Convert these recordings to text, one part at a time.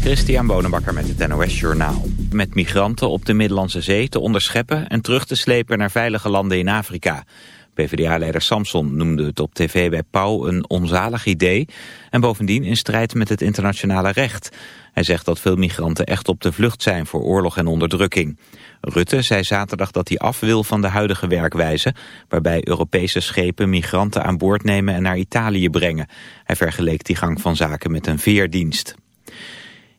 Christian Bonenbakker met het NOS Journaal. Met migranten op de Middellandse Zee te onderscheppen en terug te slepen naar veilige landen in Afrika. PvdA-leider Samson noemde het op tv bij Pauw een onzalig idee en bovendien in strijd met het internationale recht. Hij zegt dat veel migranten echt op de vlucht zijn voor oorlog en onderdrukking. Rutte zei zaterdag dat hij af wil van de huidige werkwijze... waarbij Europese schepen migranten aan boord nemen en naar Italië brengen. Hij vergeleek die gang van zaken met een veerdienst.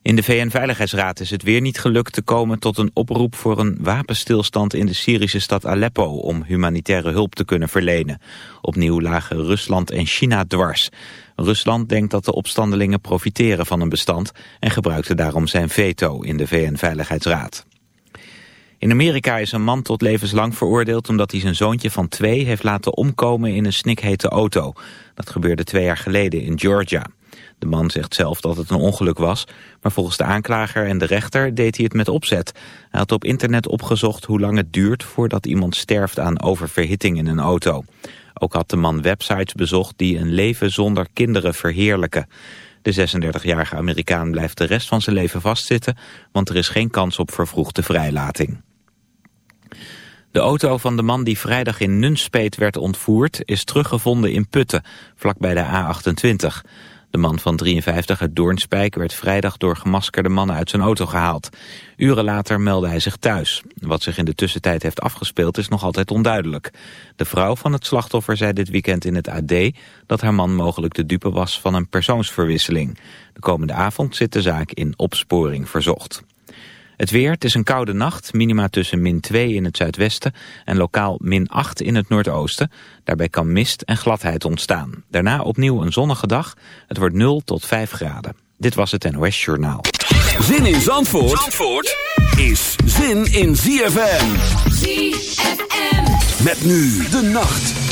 In de VN-veiligheidsraad is het weer niet gelukt te komen tot een oproep voor een wapenstilstand in de Syrische stad Aleppo om humanitaire hulp te kunnen verlenen. Opnieuw lagen Rusland en China dwars. Rusland denkt dat de opstandelingen profiteren van een bestand en gebruikte daarom zijn veto in de VN-veiligheidsraad. In Amerika is een man tot levenslang veroordeeld omdat hij zijn zoontje van twee heeft laten omkomen in een snikhete auto. Dat gebeurde twee jaar geleden in Georgia. De man zegt zelf dat het een ongeluk was, maar volgens de aanklager en de rechter deed hij het met opzet. Hij had op internet opgezocht hoe lang het duurt voordat iemand sterft aan oververhitting in een auto. Ook had de man websites bezocht die een leven zonder kinderen verheerlijken. De 36-jarige Amerikaan blijft de rest van zijn leven vastzitten, want er is geen kans op vervroegde vrijlating. De auto van de man die vrijdag in Nunspeet werd ontvoerd is teruggevonden in Putten, vlakbij de A28. De man van 53 uit Doornspijk werd vrijdag door gemaskerde mannen uit zijn auto gehaald. Uren later meldde hij zich thuis. Wat zich in de tussentijd heeft afgespeeld is nog altijd onduidelijk. De vrouw van het slachtoffer zei dit weekend in het AD dat haar man mogelijk de dupe was van een persoonsverwisseling. De komende avond zit de zaak in opsporing verzocht. Het weer, het is een koude nacht, minima tussen min 2 in het zuidwesten en lokaal min 8 in het noordoosten. Daarbij kan mist en gladheid ontstaan. Daarna opnieuw een zonnige dag, het wordt 0 tot 5 graden. Dit was het NOS Journaal. Zin in Zandvoort, Zandvoort is zin in ZFM. ZFM. Met nu de nacht.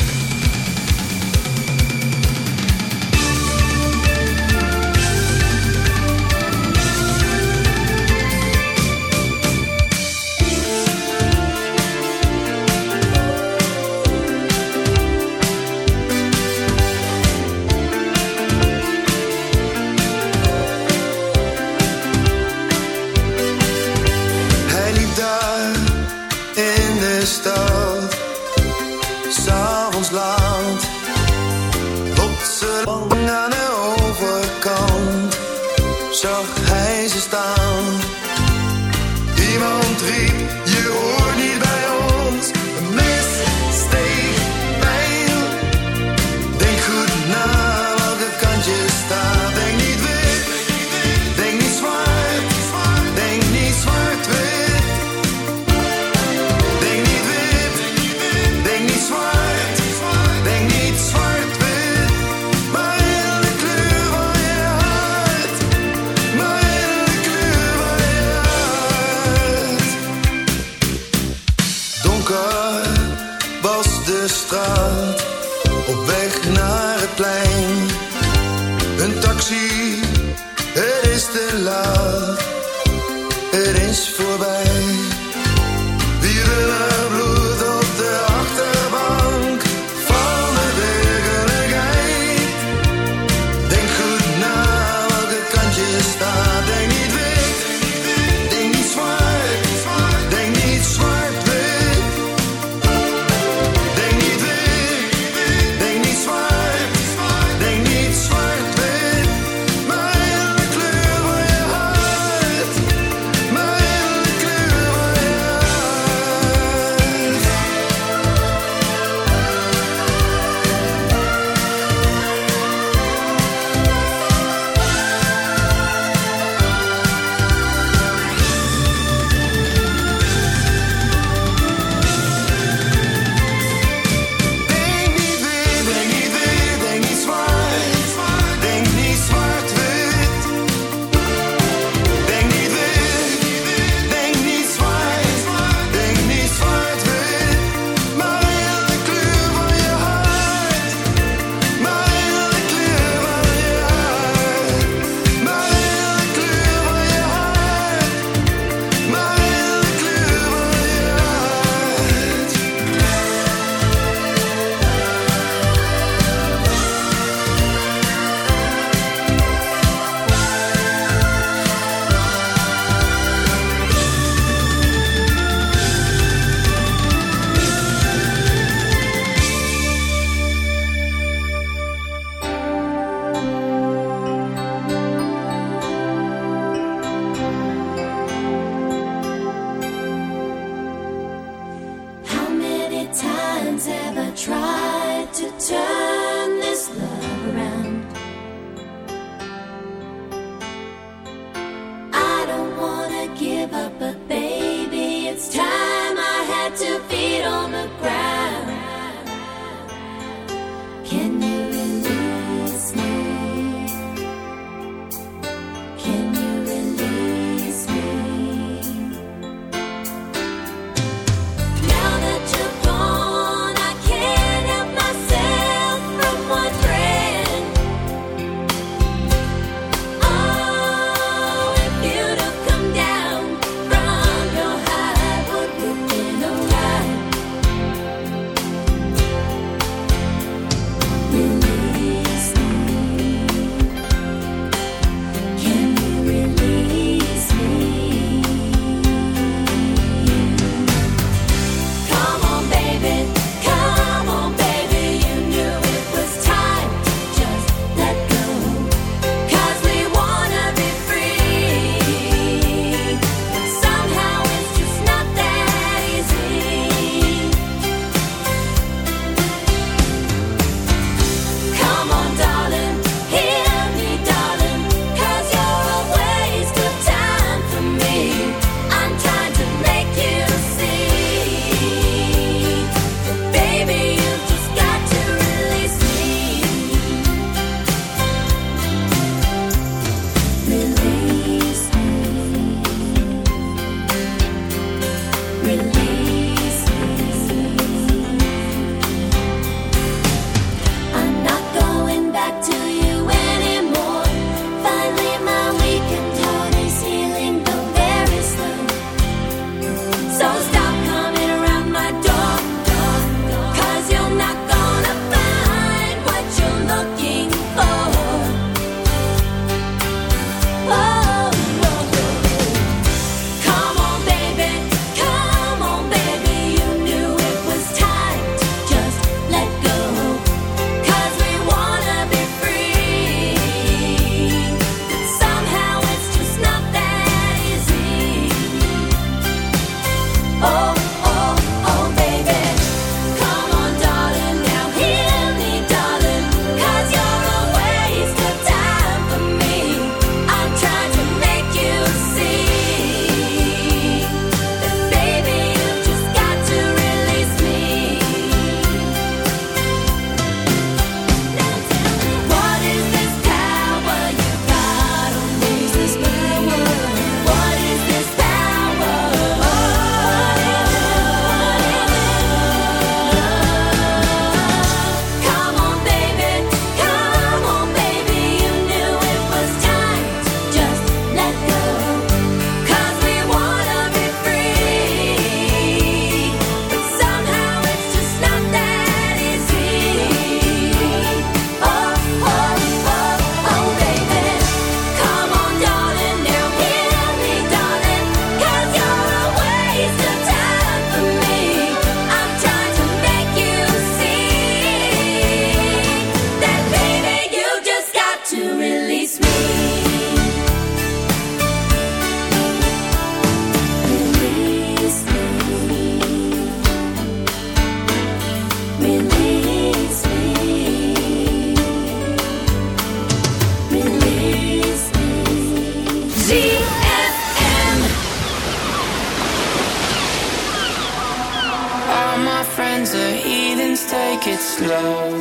Friends are heathens, take it slow.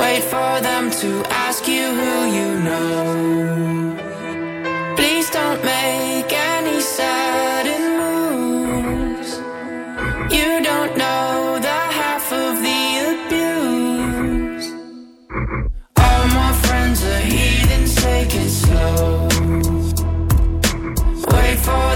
Wait for them to ask you who you know. Please don't make any sudden moves. You don't know the half of the abuse. All my friends are heathens, take it slow. Wait for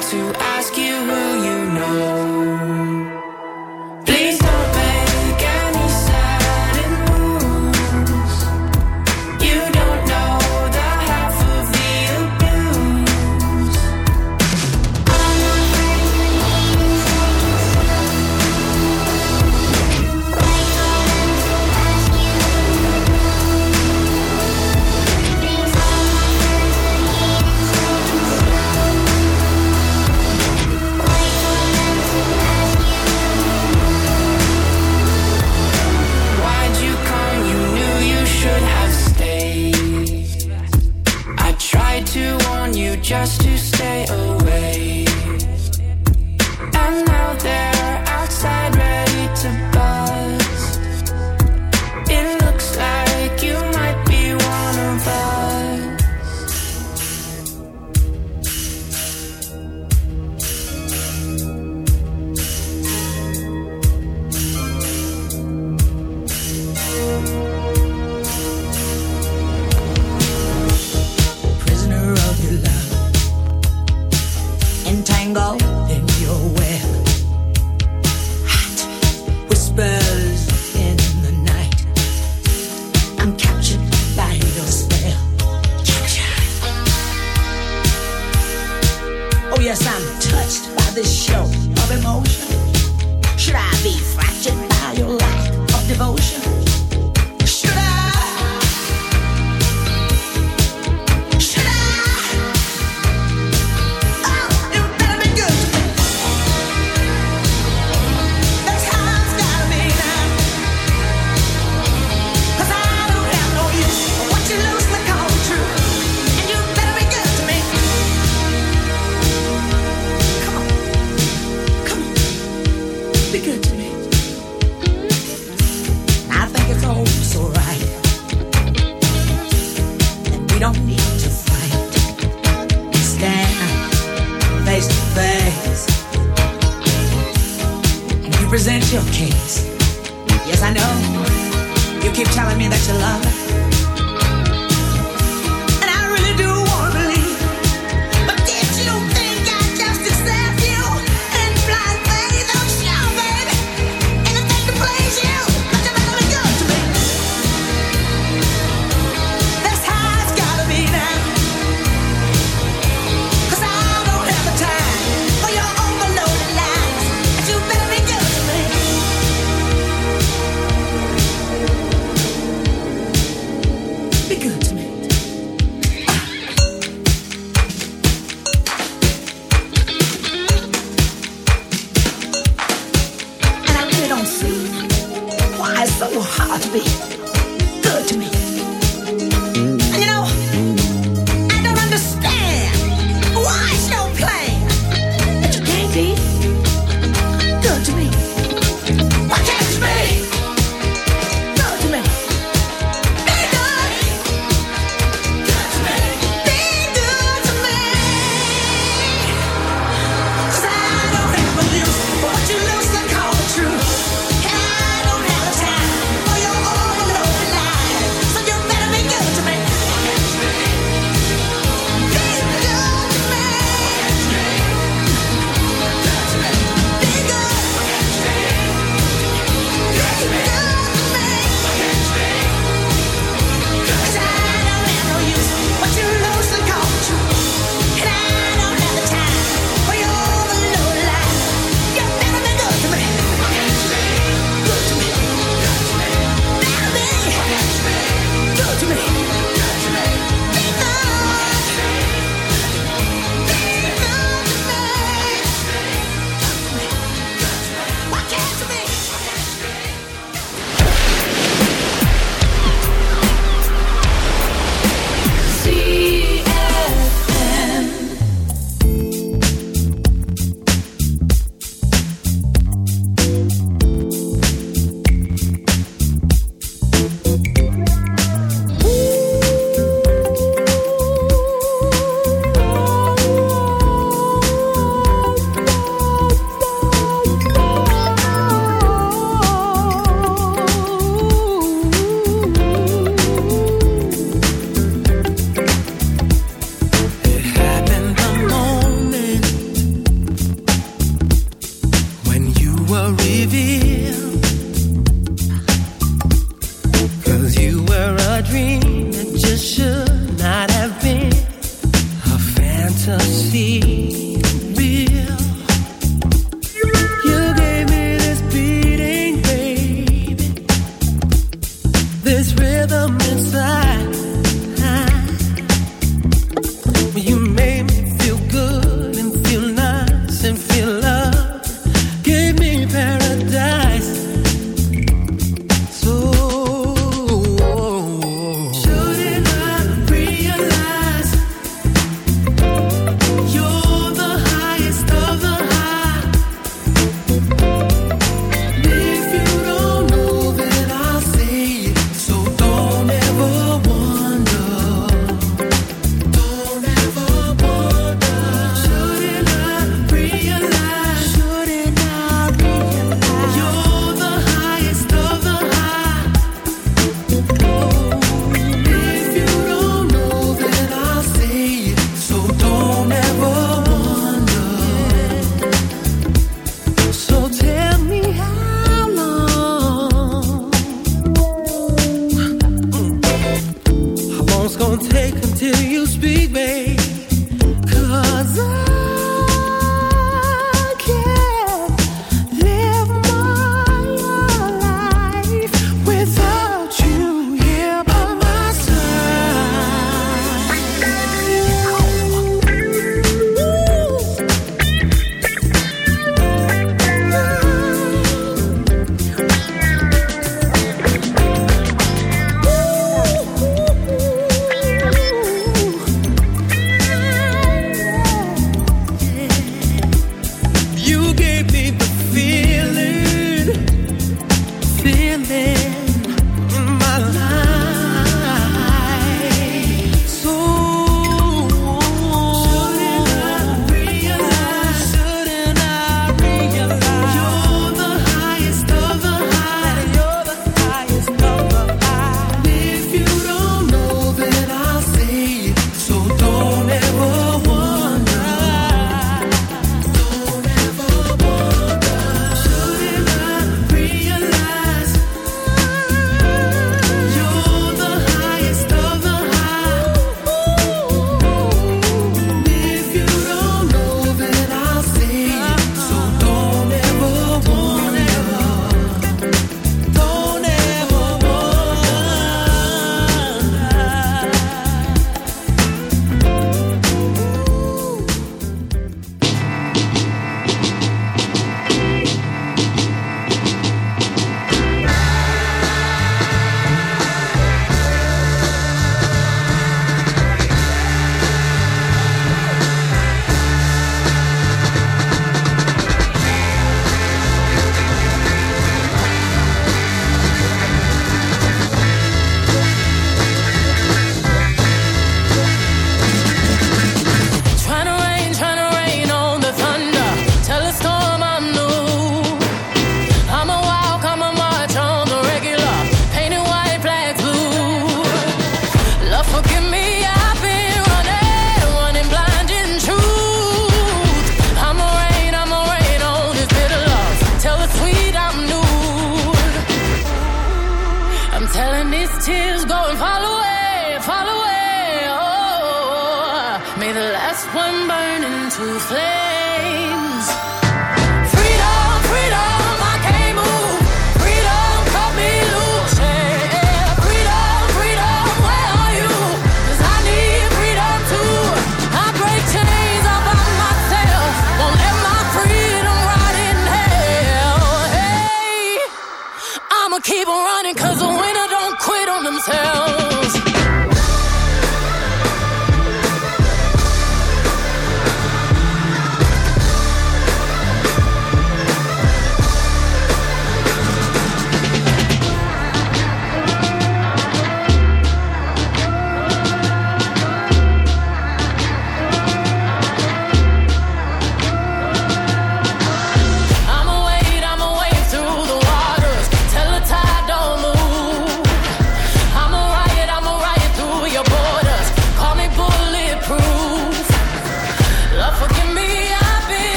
To ask you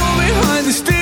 You're behind the steering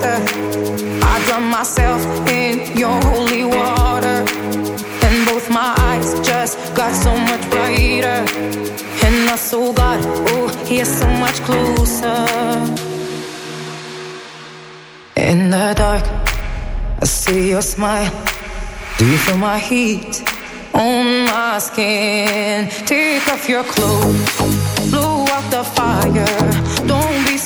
faster. I drown myself in your holy water. And both my eyes just got so much brighter. And I saw God, oh, he is so much closer. In the dark, I see your smile. Do you feel my heat on my skin? Take off your clothes, blow out the fire.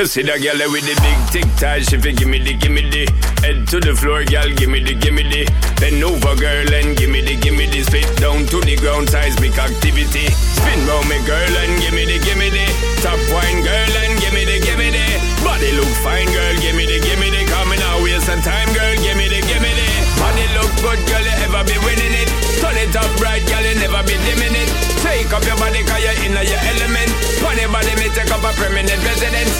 You see that girl with the big tic tac, she fi gimme the, gimme the. Head to the floor, girl, gimme the, gimme the. Bend over, girl, and gimme the, gimme the. Spit down to the ground, seismic activity. Spin round me, girl, and gimme the, gimme the. Top wine, girl, and gimme the, gimme the. Body look fine, girl, gimme the, gimme the. Coming out, waste some time, girl, gimme the, gimme the. Body look good, girl, you ever be winning it. Turn it up right, girl, you never be dimming it. Take up your body, cause you're in your element. Funny body, me take up a permanent residence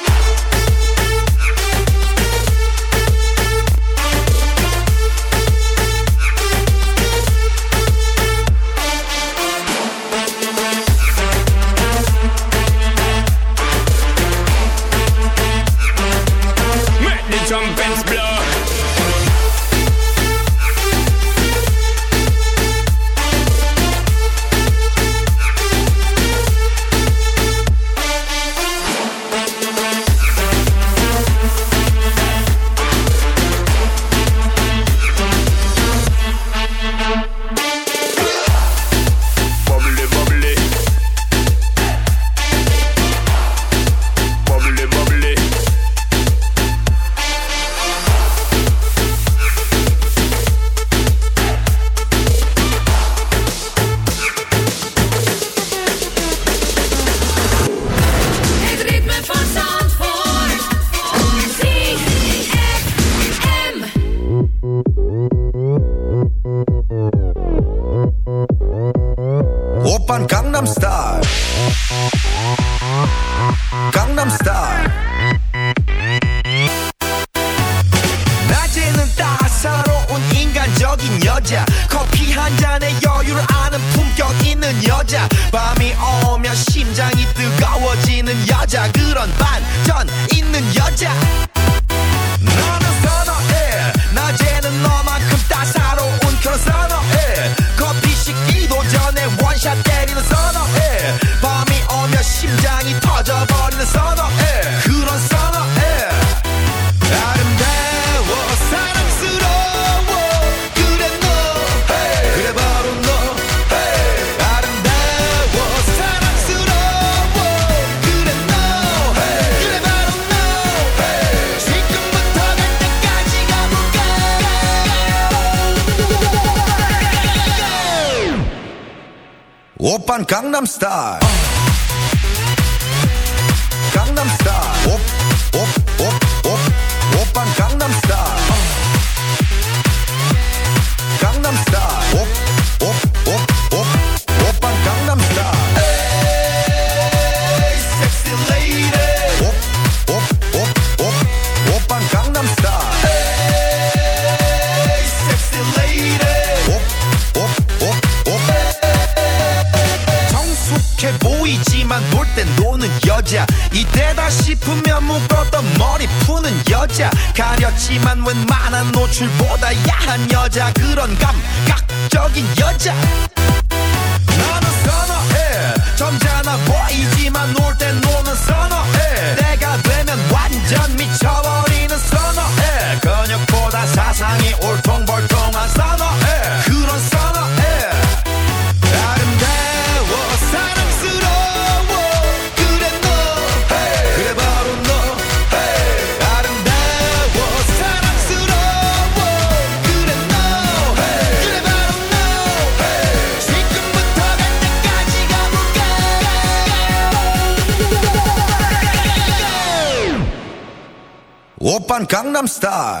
Gangnam Style. Gucci Adam Star.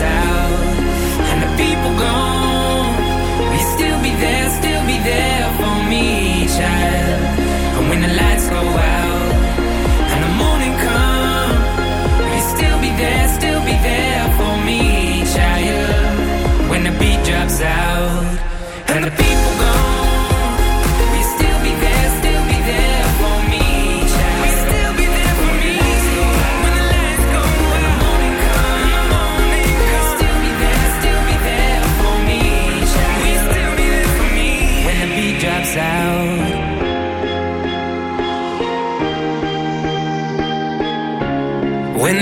myself. And the people